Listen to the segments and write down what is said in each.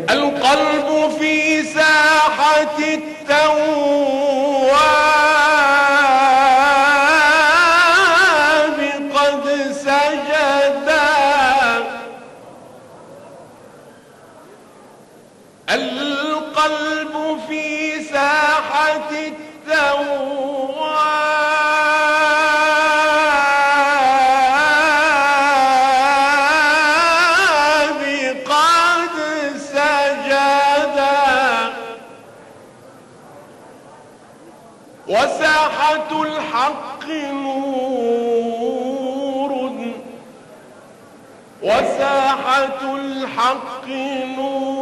القلب في ساحة التواب قد سجدا القلب في ساحة التواب وساحة الحق نور. وساحة الحق نور.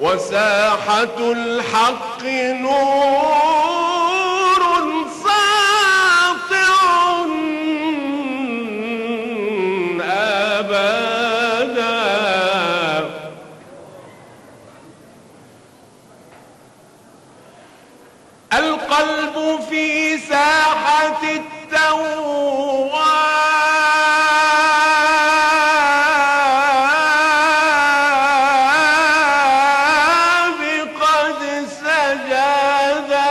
وساحة الحق نور. في ساحة التواب قد سجدا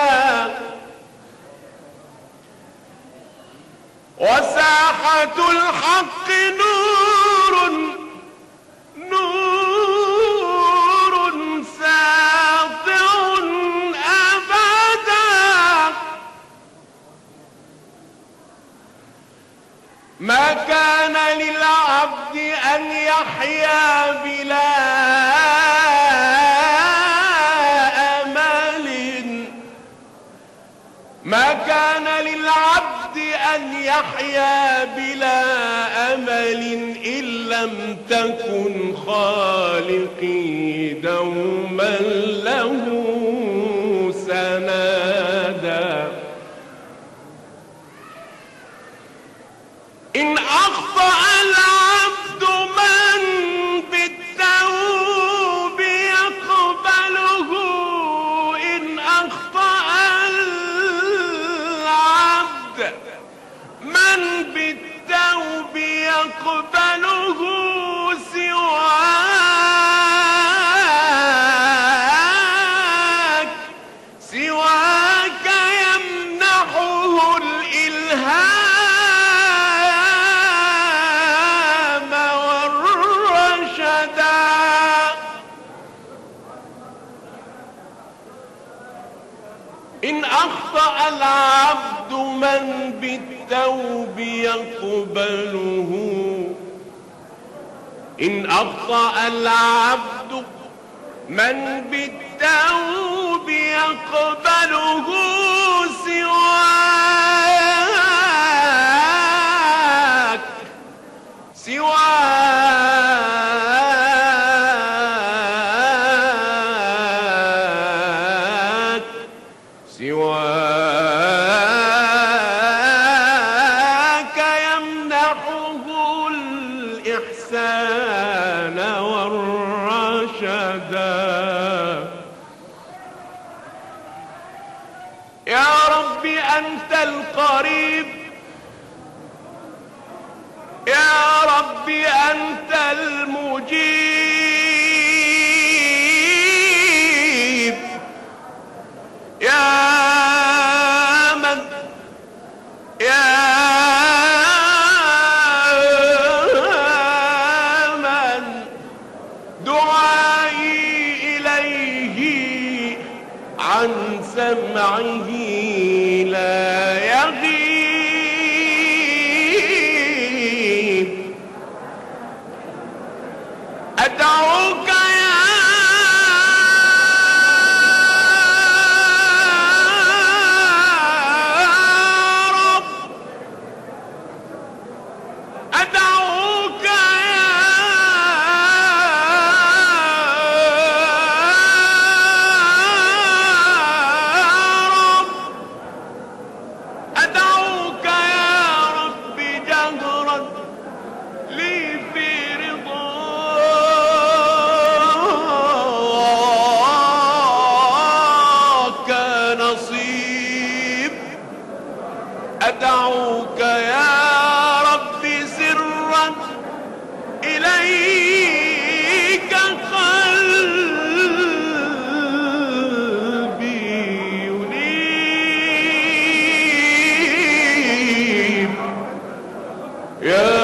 وساحة الحق نور ما كان للعبد أن يحيا بلا أمل. ما كان للعبد أن يحيا بلا أمل إن لم تكن خالقي دوما. إن أخطأ العبد من بالتوب يقبله إن أخطأ العبد من بالتوب يقبله سواك سواك يمنحه الإلهام. إن أخطأ العبد من بالتوب يقبله. إن أخطأ العبد من بالتوب يقبله سواك الإحسان والرشدا يا رب أنت القريب. يا رب أنت المجيب. يغيب أدعوك Yeah.